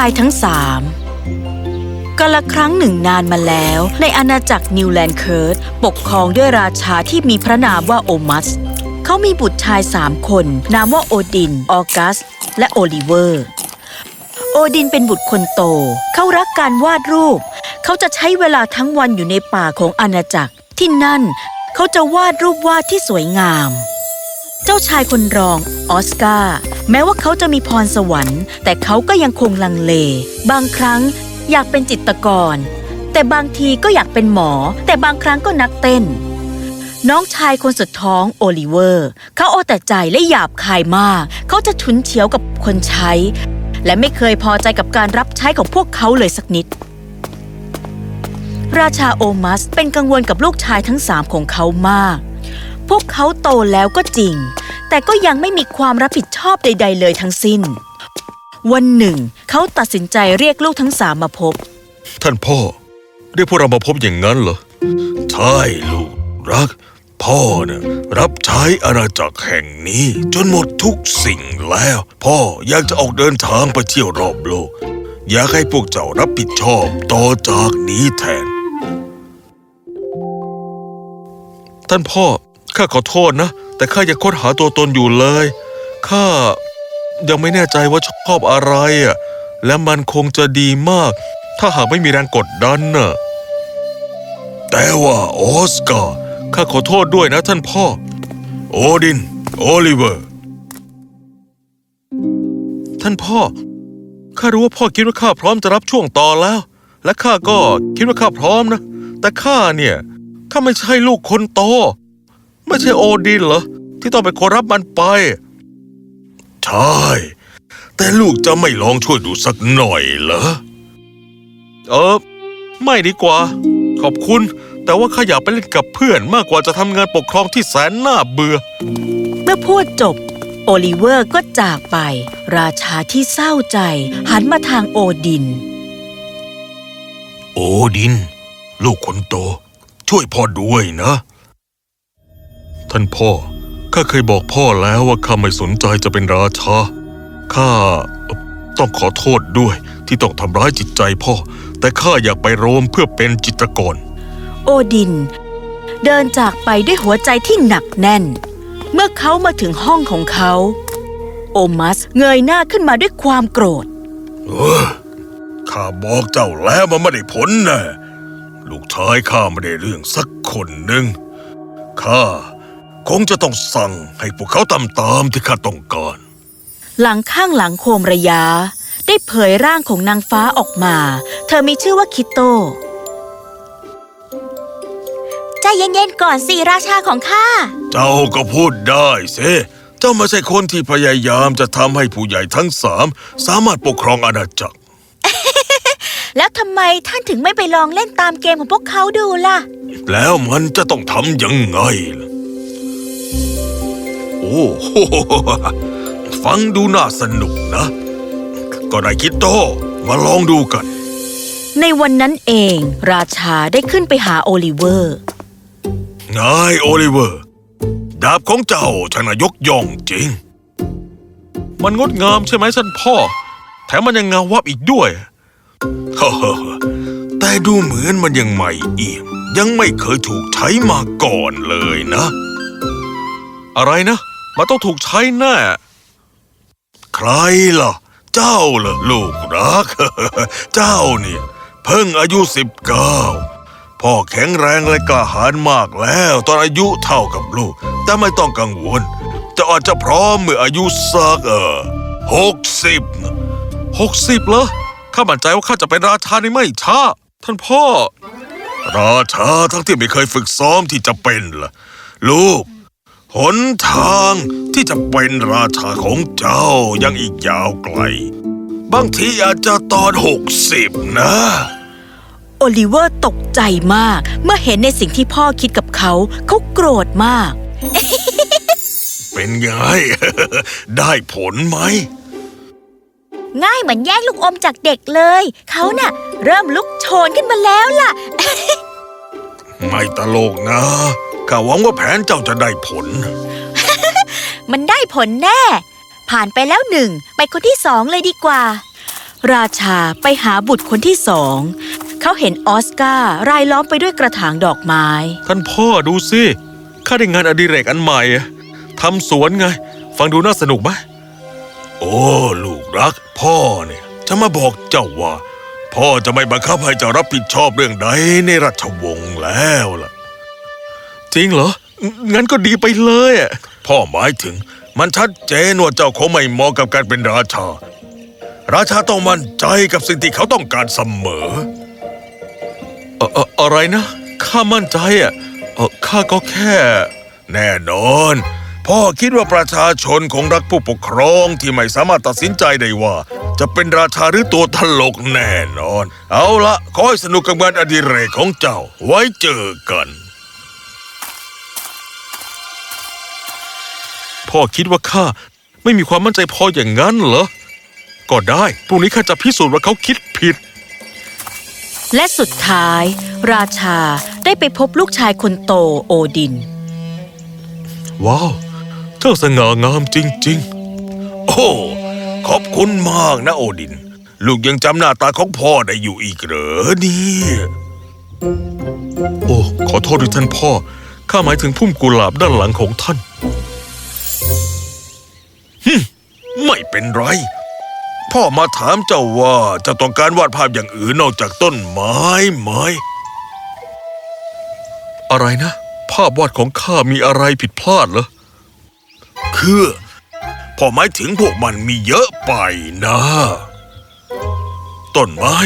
ายทั้งสามกาละครั้งหนึ่งนานมาแล้ว ในอาณาจักรนิวแลนด์เคิร์ดปกครองด้วยราชาที่มีพระนามว่าโอมัส เขามีบุตรชายสามคน นามว่าโอดิน ออกัส และโอลิเวอร์ โอดินเป็นบุตรคนโต เขารักการวาดรูป เขาจะใช้เวลาทั้งวันอยู่ในป่าของอาณาจักรที่นั่น เขาจะวาดรูปวาดที่สวยงาม เจ้าชายคนรองออสการ์แม้ว่าเขาจะมีพรสวรรค์ แต่เขาก็ยังคงลังเล บางครั้งอยากเป็นจิตกร แต่บางทีก็อยากเป็นหมอ แต่บางครั้งก็นักเต้น น้องชายคนสุดท้องโอลิเวอร์ เขาเอาแต่ใจและหยาบคายมาก เขาจะฉุนเฉียวกับคนใช้ และไม่เคยพอใจกับการรับใช้ของพวกเขาเลยสักนิดราชาโอมัสเป็นกังวลกับลูกชายทั้งสามของเขามาก วกเขาโตแล้วก็จริง แต่ก็ยังไม่มีความรับผิดชอบใด ๆ เลยทั้งสิ้น วันหนึ่ง เขาตัดสินใจเรียกลูกทั้งสามมาพบ ท่านพ่อ เรียกพวกเรามาพบอย่างนั้นเหรอ ใช่ลูกรัก พ่อเนี่ยรับใช้อาณาจักรแห่งนี้ จนหมดทุกสิ่งแล้ว พ่ออยากจะออกเดินทางไปเที่ยวรอบโลก อยากให้พวกเจ้ารับผิดชอบต่อจากนี้แทน ท่านพ่อ ข้าขอโทษนะ แต่ข้ายังค้นหาตัวตนอยู่เลย ข้ายังไม่แน่ใจว่าชอบอะไรอะ และมันคงจะดีมาก ถ้าหากไม่มีแรงกดดันน่ะ แต่ว่าออสการ์ข้าขอโทษด้วยนะท่านพ่อ โอดิน โอลิเวอร์ ท่านพ่อ ข้ารู้ว่าพ่อคิดว่าข้าพร้อมจะรับช่วงต่อแล้ว และข้าก็คิดว่าข้าพร้อมนะ แต่ข้าเนี่ย ข้าไม่ใช่ลูกคนโต ไม่ใช่โอดินเหรอ ที่ต้องเป็นคนรับมันไป ใช่ แต่ลูกจะไม่ลองช่วยดูสักหน่อยเหรอ เออ ไม่ดีกว่า ขอบคุณ แต่ว่าข้าอยากไปเล่นกับเพื่อนมากกว่าจะทำงานปกครองที่แสนน่าเบื่อ เมื่อพูดจบ โอลิเวอร์ก็จากไป ราชาที่เศร้าใจ หันมาทางโอดิน โอดิน ลูกคนโต ช่วยพ่อด้วยนะ ท่านพ่อ ข้าเคยบอกพ่อแล้วว่าข้าไม่สนใจจะเป็นราชา ข้าเอ่อต้องขอโทษด้วยที่ต้องทำร้ายจิตใจพ่อ แต่ข้าอยากไปโรมเพื่อเป็นจิตรกร โอดิน เดินจากไปด้วยหัวใจที่หนักแน่น เมื่อเขามาถึงห้องของเขา โอมัสเงยหน้าขึ้นมาด้วยความโกรธเออข้าบอกเจ้าแล้วมันไม่ได้ผลนะลูกชายข้าไม่ได้เรื่องสักคนหนึ่งข้า คงจะต้องสั่งให้พวกเขาตามตามที่ข้าต้องการ หลังข้างหลังโคมระยะ ได้เผยร่างของนางฟ้าออกมา เธอมีชื่อว่าคิโตใจเย็นๆก่อนสิราชาของข้า เจ้าก็พูดได้เซเจ้าไม่ใช่คนที่พยายามจะทำให้ผู้ใหญ่ทั้งสามสามารถปกครองอาณาจักร แล้วทำไมท่านถึงไม่ไปลองเล่นตามเกมของพวกเขาดูล่ะ แล้วมันจะต้องทำยังไงล่ะโอ้โห ฟังดูน่าสนุกนะ ก็ได้คิดโต มาลองดูกัน ในวันนั้นเองราชาได้ขึ้นไปหาโอลิเวอร์ นายโอลิเวอร์ ดาบของเจ้าช่างน่ายกย่องจริง มันงดงามใช่ไหมท่านพ่อ แถมมันยังเงาวับอีกด้วยฮ่าฮ่าฮ่าแต่ดูเหมือนมันยังใหม่เอี่ยมยังไม่เคยถูกใช้มาก่อนเลยนะ อะไรนะ มันต้องถูกใช้แน่ ใครล่ะ เจ้าล่ะลูกรัก เจ้าเนี่ย เพิ่งอายุสิบเก้าพ่อแข็งแรงและกล้าหาญมากแล้ว ตอนอายุเท่ากับลูก แต่ไม่ต้องกังวล จะอาจจะพร้อมเมื่ออายุสักเออหกสิบหกสิบเหรอข้ามั่นใจว่าข้าจะเป็นราชาในไม่ช้าท่านพ่อ ราชาทั้งที่ไม่เคยฝึกซ้อมที่จะเป็นล่ะ ลูก หนทางที่จะเป็นราชาของเจ้ายังอีกยาวไกล บางทีอาจจะตอนหกสิบนะ โอลิเวอร์ตกใจมาก เมื่อเห็นในสิ่งที่พ่อคิดกับเขา เขาโกรธมาก เป็นไง ได้ผลไหม ง่ายเหมือนแย่งลูกอมจากเด็กเลย เขาน่ะ เริ่มลุกโชนขึ้นมาแล้วล่ะ ไม่ตลกนะ ข้าหวังว่าแผนเจ้าจะได้ผล มันได้ผลแน่ ผ่านไปแล้วหนึ่ง ไปคนที่สองเลยดีกว่า ราชาไปหาบุตรคนที่สอง เขาเห็นออสการ์รายล้อมไปด้วยกระถางดอกไม้ ท่านพ่อดูสิข้าได้งานอดิเรกอันใหม่อะทำสวนไง ฟังดูน่าสนุกไหมโอ้ลูกรัก พ่อเนี่ยจะมาบอกเจ้าว่า พ่อจะไม่บังคับให้เจ้ารับผิดชอบเรื่องใดในราชวงศ์แล้วล่ะ จริงเหรอ งั้นก็ดีไปเลยอะพ่อหมายถึง มันชัดเจนว่าเจ้าคงไม่เหมาะกับการเป็นราชา ราชาต้องมั่นใจกับสิ่งที่เขาต้องการเสมอเอ่อเอ่ออะไรนะข้ามั่นใจอะเออข้าก็แค่ แน่นอน พ่อคิดว่าประชาชนคงรักผู้ปกครองที่ไม่สามารถตัดสินใจได้ว่า จะเป็นราชาหรือตัวตลกแน่นอน เอาละขอให้สนุกกับงานอดิเรกของเจ้าไว้เจอกัน พ่อคิดว่าข้าไม่มีความมั่นใจพออย่างนั้นเหรอ ก็ได้พรุ่งนี้ข้าจะพิสูจน์ว่าเขาคิดผิด และสุดท้าย ราชาได้ไปพบลูกชายคนโตโอดิน ว้าว เจ้าสง่างามจริง ๆ โอ้ ขอบคุณมากนะโอดิน ลูกยังจำหน้าตาของพ่อได้อยู่อีกเหรอเนี่ยโอ้ ขอโทษด้วยท่านพ่อ ข้าหมายถึงพุ่มกุหลาบด้านหลังของท่านฮึม ไม่เป็นไร พ่อมาถามเจ้าว่าเจะต้องการวาดภาพอย่างอื่นนอกจากต้นไม้ไหม อะไรนะ ภาพวาดของข้ามีอะไรผิดพลาดเหรอ คือพ่อหมายถึงพวกมันมีเยอะไปนะ ต้นไม้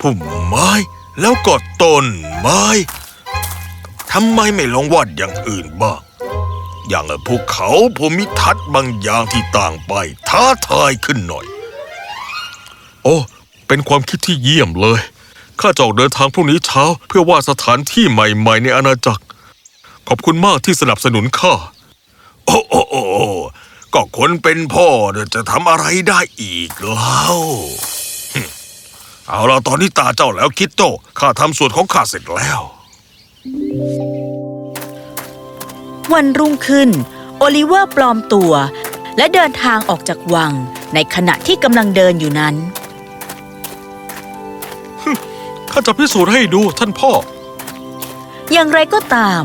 พุ่มไม้ แล้วก็ต้นไม้ทำไมไม่ลองวาดอย่างอื่นบ้าง อย่างภูเขาภูมิทัศน์บางอย่างที่ต่างไปท้าทายขึ้นหน่อย โอ้เป็นความคิดที่เยี่ยมเลยข้าจะออกเดินทางพรุ่งนี้เช้า เพื่อว่าสถานที่ใหม่ๆในอาณาจักร ขอบคุณมากที่สนับสนุนข้าโอ้โอ้โอ้ก็คนเป็นพ่อเนี่ยจะทำอะไรได้อีกเล่าเอาละตอนนี้ตาเจ้าแล้วคิดโตข้าทำส่วนของข้าเสร็จแล้ว วันรุ่งขึ้น โอลิเวอร์ปลอมตัว และเดินทางออกจากวังในขณะที่กำลังเดินอยู่นั้น ข้าจะพิสูจน์ให้ดูท่านพ่อ อย่างไรก็ตาม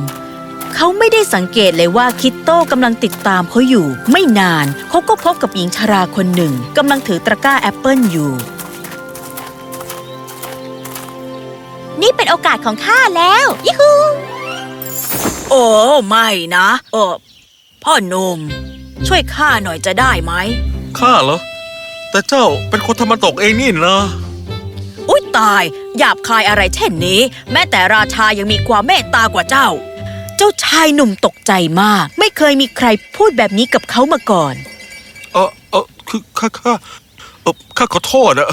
เขาไม่ได้สังเกตเลยว่าคิตโต้กำลังติดตามเขาอยู่ ไม่นานเขาก็พบกับหญิงชราคนหนึ่งกำลังถือตะกร้าแอปเปิลอยู่ นี่เป็นโอกาสของข้าแล้ว ยิฮู โอ้ไม่นะเออพ่อหนุ่มช่วยข้าหน่อยจะได้ไหมข้าเหรอ แต่เจ้าเป็นคนทำมันตกเองนี่นะอุ้ยตายหยาบคายอะไรเช่นนี้ แม้แต่ราชายังมีความเมตตากว่าเจ้า เจ้าชายหนุ่มตกใจมาก ไม่เคยมีใครพูดแบบนี้กับเขามาก่อนเออเออคือข้าข้าเออข้าขอโทษอะ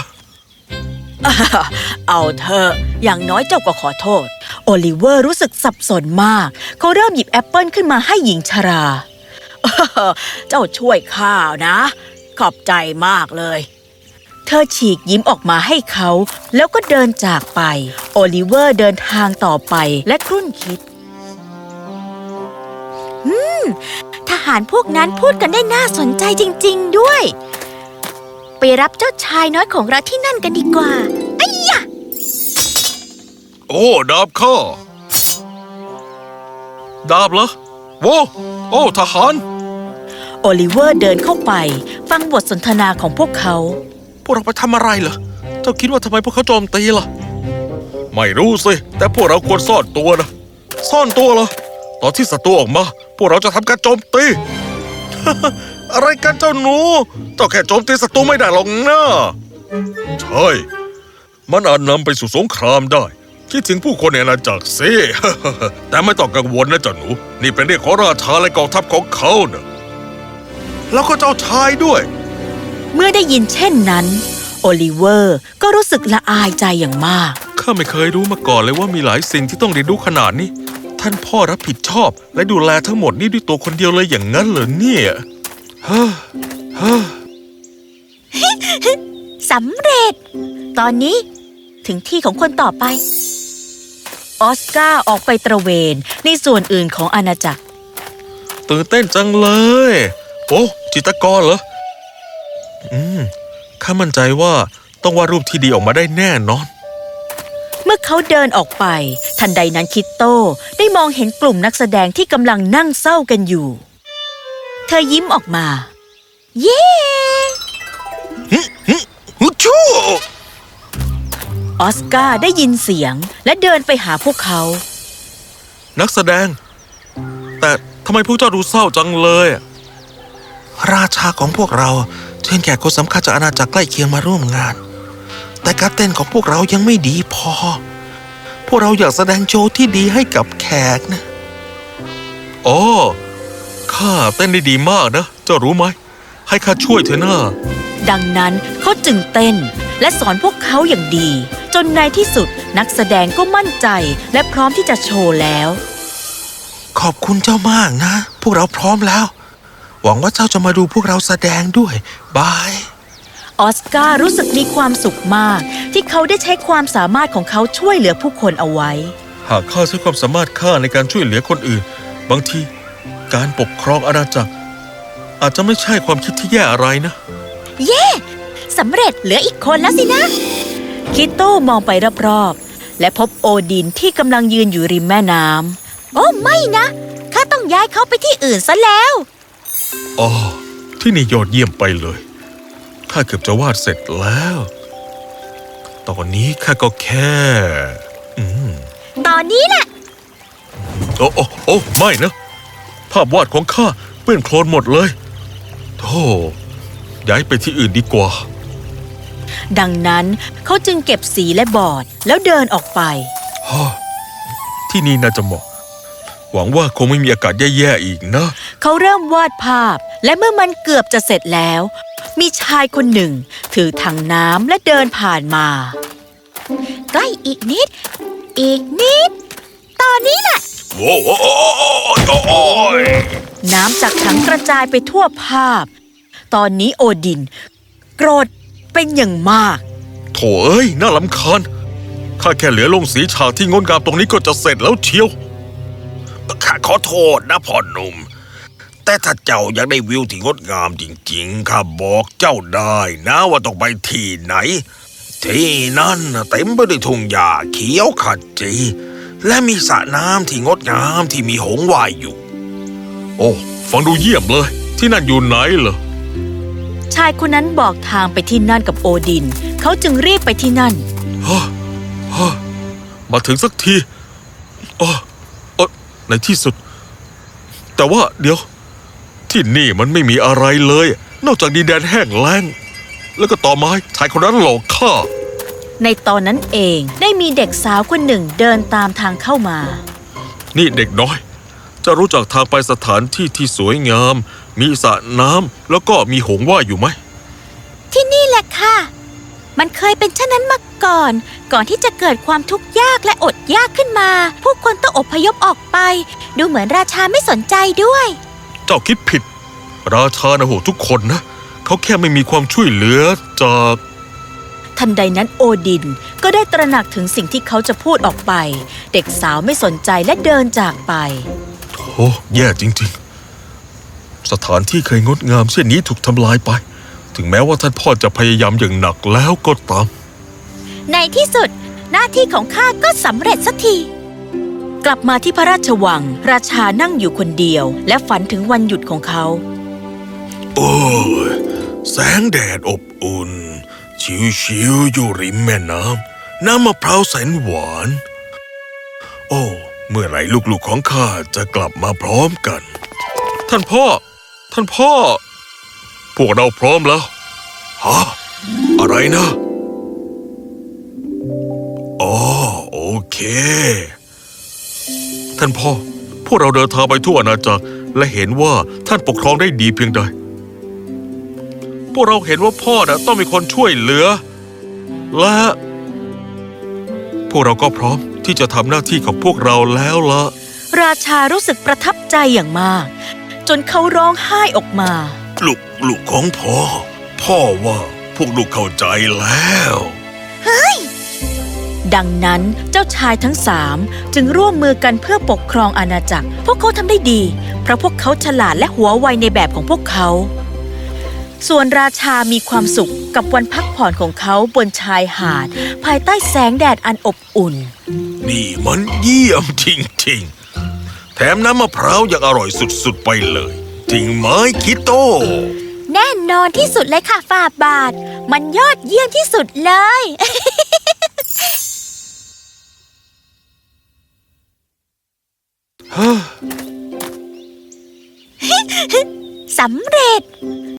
เอาเถอะอย่างน้อยเจ้าก็ขอโทษ โอลิเวอร์รู้สึกสับสนมาก เขาเริ่มหยิบแอปเปิลขึ้นมาให้หญิงชรา เจ้าช่วยข้านะ ขอบใจมากเลย เธอฉีกยิ้มออกมาให้เขา แล้วก็เดินจากไป โอลิเวอร์เดินทางต่อไปและครุ่นคิดอืมทหารพวกนั้นพูดกันได้น่าสนใจจริง ๆ ด้วย ไปรับเจ้าชายน้อยของเราที่นั่นกันดีกว่า อ้ ดาบข้า ดาบเหรอโว้โอ้ ทหาร โอลิเวอร์เดินเข้าไป ฟังบทสนทนาของพวกเขา พวกเราไปทำอะไรเหรอ เจ้าคิดว่าทำไมพวกเขาโจมตีล่ะ ไม่รู้สิ แต่พวกเราควรซ่อนตัวนะ ซ่อนตัวเหรอ ตอนที่ศัตรูออกมา พวกเราจะทำการโจมตี อะไรกันเจ้าหนู เจ้าแค่โจมตีศัตรูไม่ได้หรอกนะ ใช่ มันอาจนำไปสู่สงครามได้ คิดถึงผู้คนในอาณาจักรสิแต่ไม่ต้องกังวลนะเจ้าหนู นี่เป็นเรื่องของราชาและกองทัพของเขาเนะแล้วก็เจ้าชายด้วย เมื่อได้ยินเช่นนั้น โอลิเวอร์ก็รู้สึกละอายใจอย่างมาก ข้าไม่เคยรู้มาก่อนเลยว่ามีหลายสิ่งที่ต้องเรียนรู้ขนาดนี้ ท่านพ่อรับผิดชอบ และดูแลทั้งหมดนี้ด้วยตัวคนเดียวเลยอย่างนั้นเหรอเนี่ยเฮ้อเฮ้อสำเร็จ ตอนนี้ถึงที่ของคนต่อไป ออสการ์ออกไปตระเวนในส่วนอื่นของอาณาจักร ตื่นเต้นจังเลย โอ้จิตรกรเหรอ อืม ข้ามั่นใจว่าต้องวาดรูปที่ดีออกมาได้แน่นอน เมื่อเขาเดินออกไป ทันใดนั้นคิตโต้ได้มองเห็นกลุ่มนักแสดงที่กำลังนั่งเศร้ากันอยู่ เธอยิ้มออกมา เย้ฮูชู ออสการ์ได้ยินเสียงและเดินไปหาพวกเขา นักแสดง แต่ทำไมพวกเจ้าดูเศร้าจังเลยอะราชาของพวกเราเชิญแขกคนสำคัญจากอาณาจักรใกล้เคียงมาร่วมงาน แต่การเต้นของพวกเรายังไม่ดีพอ พวกเราอยากแสดงโชว์ที่ดีให้กับแขกนะอ๋อข้าเต้นได้ดีมากนะ เจ้ารู้ไหม ให้ข้าช่วยเถอะนะดังนั้นเขาจึงเต้น และสอนพวกเขาอย่างดี จนในที่สุดนักแสดงก็มั่นใจและพร้อมที่จะโชว์แล้ว ขอบคุณเจ้ามากนะ พวกเราพร้อมแล้ว หวังว่าเจ้าจะมาดูพวกเราแสดงด้วยบายออสการ์รู้สึกมีความสุขมาก ที่เขาได้ใช้ความสามารถของเขาช่วยเหลือผู้คนเอาไว้ หากข้าใช้ความสามารถข้าในการช่วยเหลือคนอื่น บางทีการปกครองอาณาจักร อาจจะไม่ใช่ความคิดที่แย่อะไรนะ เย่ สำเร็จเหลืออีกคนแล้วสินะ คิโต้มองไปรอบๆ และพบโอดินที่กำลังยืนอยู่ริมแม่น้ำ โอ้ไม่นะ ข้าต้องย้ายเขาไปที่อื่นซะแล้วอ๋อที่นี่ยอดเยี่ยมไปเลย ข้าเกือบจะวาดเสร็จแล้ว ตอนนี้ข้าก็แค่ อืม ตอนนี้แหละ โอ้โอ้โอ้ไม่นะ ภาพวาดของข้าเปื้อนโคลนหมดเลยโธ่ย้ายไปที่อื่นดีกว่า ดังนั้นเขาจึงเก็บสีและบอร์ดแล้วเดินออกไปฮ่าที่นี่น่าจะเหมาะ หวังว่าคงไม่มีอากาศแย่ๆอีกนะ เขาเริ่มวาดภาพและเมื่อมันเกือบจะเสร็จแล้ว มีชายคนหนึ่ง ถือถังน้ำและเดินผ่านมา ใกล้อีกนิด อีกนิด ตอนนี้แหละโอ้โหโอ้ยน้ำจากถังกระจายไปทั่วภาพ ตอนนี้โอดิน โกรธ เป็นอย่างมาก โถเอ้ย น่าลำคาญ ข้าแค่เหลือลงสีฉากที่งดงามตรงนี้ก็จะเสร็จแล้วเชียว ข้าขอโทษนะพ่อหนุ่ม แต่ถ้าเจ้าอยากได้วิวที่งดงามจริงๆ ข้าบอกเจ้าได้นะว่าต้องไปที่ไหน ที่นั่นน่ะเต็มไปด้วยทุ่งหญ้าเขียวขจี และมีสระน้ำที่งดงามที่มีหงส์ว่ายอยู่ โอ้ ฟังดูเยี่ยมเลย ที่นั่นอยู่ไหนเหรอ ชายคนนั้นบอกทางไปที่นั่นกับโอดิน เขาจึงรีบไปที่นั่นฮะฮะมาถึงสักทีอ๋อเออในที่สุด แต่ว่าเดี๋ยว ที่นี่มันไม่มีอะไรเลย นอกจากดินแดนแห้งแล้ง แล้วก็ต่อไม้ชายคนนั้นหลอกข้า ในตอนนั้นเองได้มีเด็กสาวคนหนึ่งเดินตามทางเข้ามา นี่เด็กน้อย จะรู้จักทางไปสถานที่ที่สวยงาม มีสระน้ำแล้วก็มีหงส์ว่ายอยู่ไหม ที่นี่แหละค่ะ มันเคยเป็นเช่นนั้นมาก่อน ก่อนที่จะเกิดความทุกข์ยากและอดยากขึ้นมา ผู้คนต้องอพยพออกไป ดูเหมือนราชาไม่สนใจด้วย เจ้าคิดผิด ราชานะโหทุกคนนะ เขาแค่ไม่มีความช่วยเหลือจากทันใดนั้นโอดินก็ได้ตระหนักถึงสิ่งที่เขาจะพูดออกไป เด็กสาวไม่สนใจและเดินจากไป โอ้แย่จริง ๆ สถานที่เคยงดงามเช่นนี้ถูกทำลายไป ถึงแม้ว่าท่านพ่อจะพยายามอย่างหนักแล้วก็ตาม ในที่สุดหน้าที่ของข้าก็สำเร็จสักที กลับมาที่พระราชวัง ราชานั่งอยู่คนเดียว และฝันถึงวันหยุดของเขา โอ้ยแสงแดดอบอุ่น ชิวๆอยู่ริมแม่น้ำน้ำมะพร้าวแสนหวาน โอ้ เมื่อไหร่ลูกๆของข้าจะกลับมาพร้อมกัน ท่านพ่อ ท่านพ่อ พวกเราพร้อมแล้วฮะอะไรนะอ๋อโอเค ท่านพ่อ พวกเราเดินทางไปทั่วอาณาจักรและเห็นว่าท่านปกครองได้ดีเพียงใด พวกเราเห็นว่าพ่อนะต้องมีคนช่วยเหลือ และพ วกเราก็พร้อมที่จะทำหน้าที่ของพวกเราแล้วละ ราชารู้สึกประทับใจอย่างมาก จนเขาร้องไห้ออกมา ลูกลูกของพ่อ พ่อว่าพวกลูกเข้าใจแล้วดังนั้นเจ้าชายทั้งสามจึงร่วมมือกันเพื่อปกครองอาณาจักร พวกเขาทำได้ดี เพราะพวกเขาฉลาดและหัวไวในแบบของพวกเขา ส่วนราชามีความสุขกับวันพักผ่อนของเขาบนชายหาด ภายใต้แสงแดดอันอบอุ่น นี่มันเยี่ยมจริงๆ แถมน้ำมะพร้าวยังอร่อยสุดๆไปเลยจริงไหมคิโต แน่นอนที่สุดเลยค่ะฝ่าบาท มันยอดเยี่ยมที่สุดเลย สำเร็จ